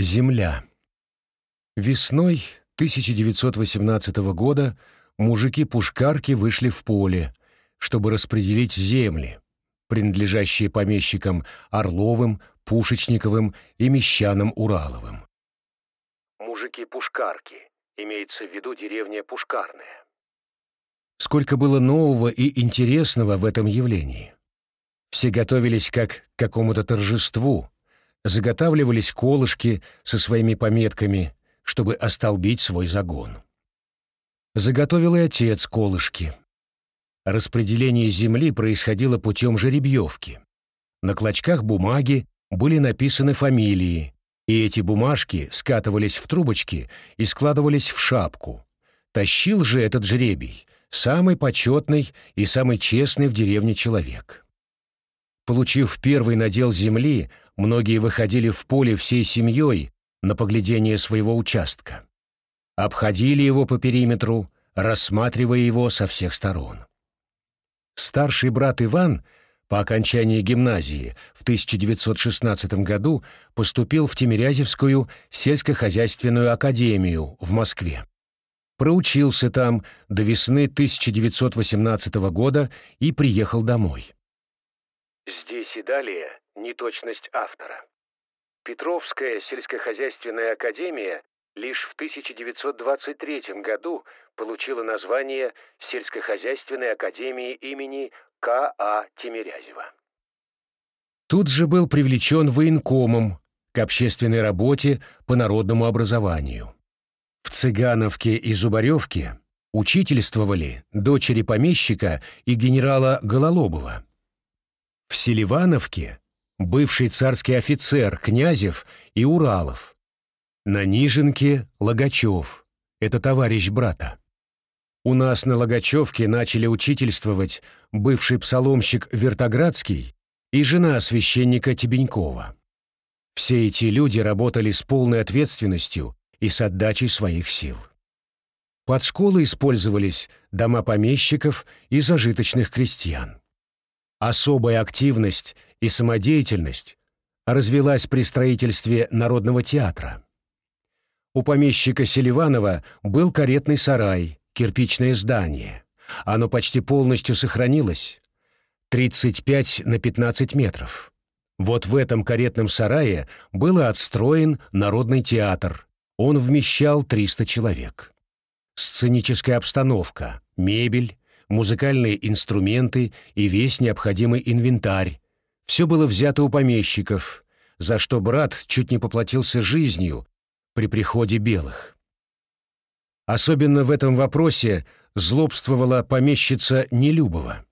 Земля. Весной 1918 года мужики-пушкарки вышли в поле, чтобы распределить земли, принадлежащие помещикам Орловым, Пушечниковым и мещанам Ураловым. Мужики-пушкарки. Имеется в виду деревня Пушкарная. Сколько было нового и интересного в этом явлении. Все готовились как к какому-то торжеству, заготавливались колышки со своими пометками, чтобы остолбить свой загон. Заготовил и отец колышки. Распределение земли происходило путем жеребьевки. На клочках бумаги были написаны фамилии, и эти бумажки скатывались в трубочки и складывались в шапку. Тащил же этот жребий самый почетный и самый честный в деревне человек. Получив первый надел земли, многие выходили в поле всей семьей на поглядение своего участка. Обходили его по периметру, рассматривая его со всех сторон. Старший брат Иван по окончании гимназии в 1916 году поступил в Тимирязевскую сельскохозяйственную академию в Москве. Проучился там до весны 1918 года и приехал домой. Здесь и далее неточность автора. Петровская сельскохозяйственная академия лишь в 1923 году получила название сельскохозяйственной академии имени К.А. Тимирязева. Тут же был привлечен военкомом к общественной работе по народному образованию. В Цыгановке и Зубаревке учительствовали дочери помещика и генерала Гололобова. В Селивановке бывший царский офицер Князев и Уралов. На Ниженке Логачев, это товарищ брата. У нас на Логачевке начали учительствовать бывший псаломщик Вертоградский и жена священника Тебенькова. Все эти люди работали с полной ответственностью и с отдачей своих сил. Под школы использовались дома помещиков и зажиточных крестьян. Особая активность и самодеятельность развелась при строительстве Народного театра. У помещика Селиванова был каретный сарай, кирпичное здание. Оно почти полностью сохранилось. 35 на 15 метров. Вот в этом каретном сарае был отстроен Народный театр. Он вмещал 300 человек. Сценическая обстановка, мебель, музыкальные инструменты и весь необходимый инвентарь. Все было взято у помещиков, за что брат чуть не поплатился жизнью при приходе белых. Особенно в этом вопросе злобствовала помещица Нелюбова.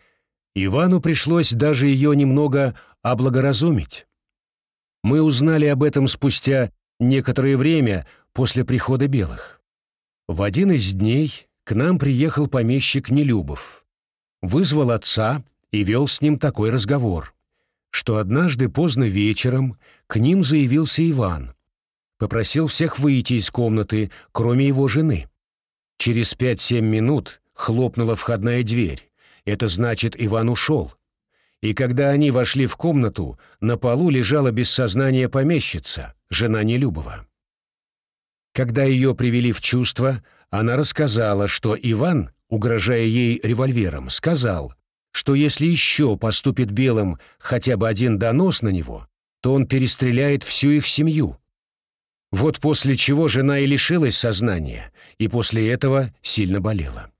Ивану пришлось даже ее немного облагоразумить. Мы узнали об этом спустя некоторое время после прихода белых. В один из дней к нам приехал помещик Нелюбов. Вызвал отца и вел с ним такой разговор, что однажды поздно вечером к ним заявился Иван. Попросил всех выйти из комнаты, кроме его жены. Через пять-семь минут хлопнула входная дверь. Это значит, Иван ушел. И когда они вошли в комнату, на полу лежала без сознания помещица, жена Нелюбова. Когда ее привели в чувство, она рассказала, что Иван, угрожая ей револьвером, сказал, что если еще поступит белым хотя бы один донос на него, то он перестреляет всю их семью. Вот после чего жена и лишилась сознания, и после этого сильно болела.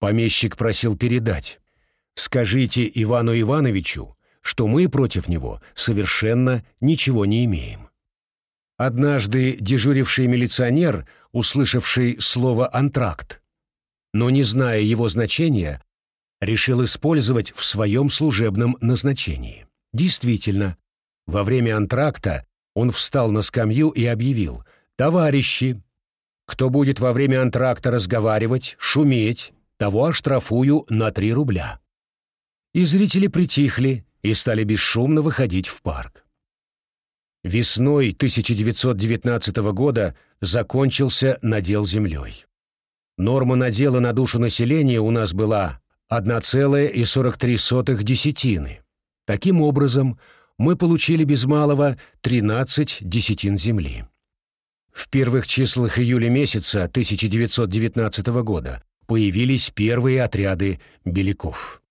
Помещик просил передать. «Скажите Ивану Ивановичу, что мы против него совершенно ничего не имеем». Однажды дежуривший милиционер, услышавший слово «антракт», но не зная его значения, решил использовать в своем служебном назначении. Действительно, во время антракта он встал на скамью и объявил «Товарищи, кто будет во время антракта разговаривать, шуметь, того оштрафую на три рубля». И зрители притихли и стали бесшумно выходить в парк. Весной 1919 года закончился надел землей. Норма надела на душу населения у нас была 1,43 десятины. Таким образом, мы получили без малого 13 десятин земли. В первых числах июля месяца 1919 года появились первые отряды беляков.